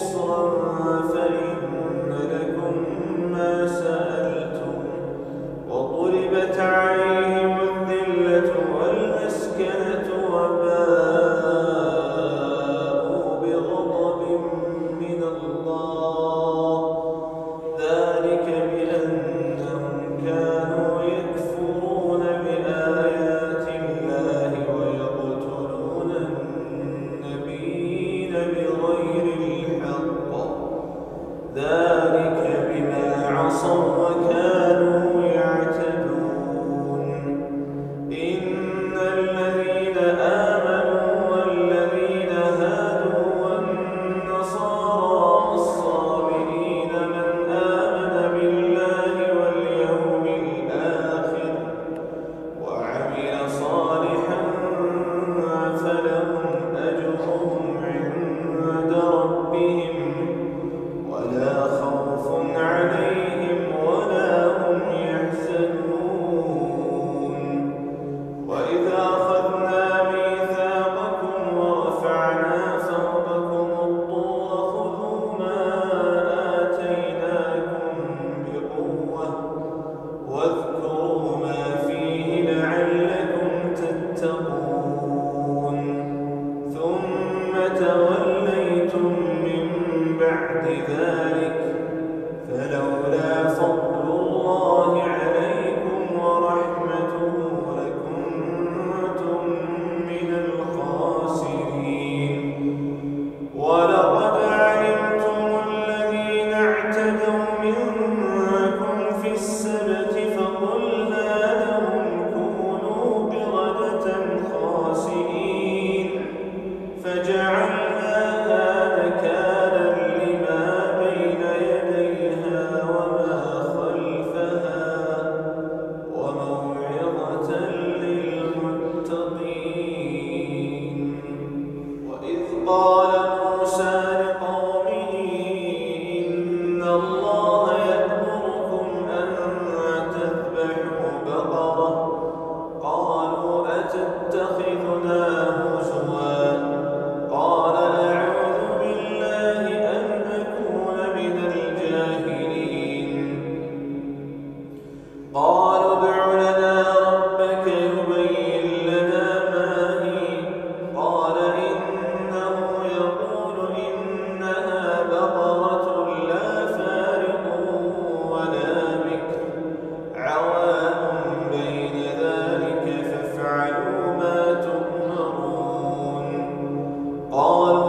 نصرا فإن مسلمة on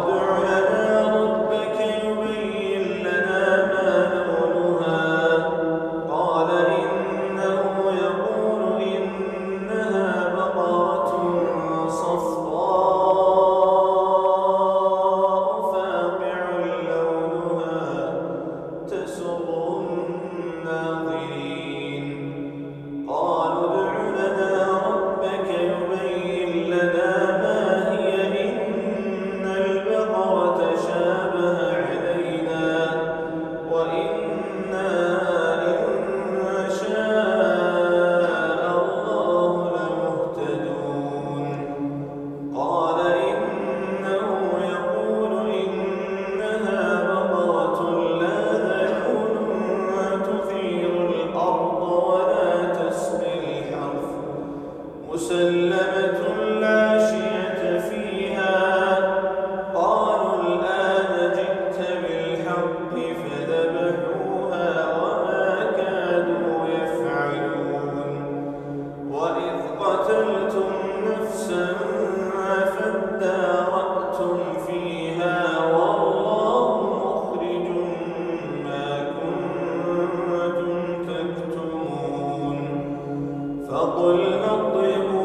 شية فقل نضربوا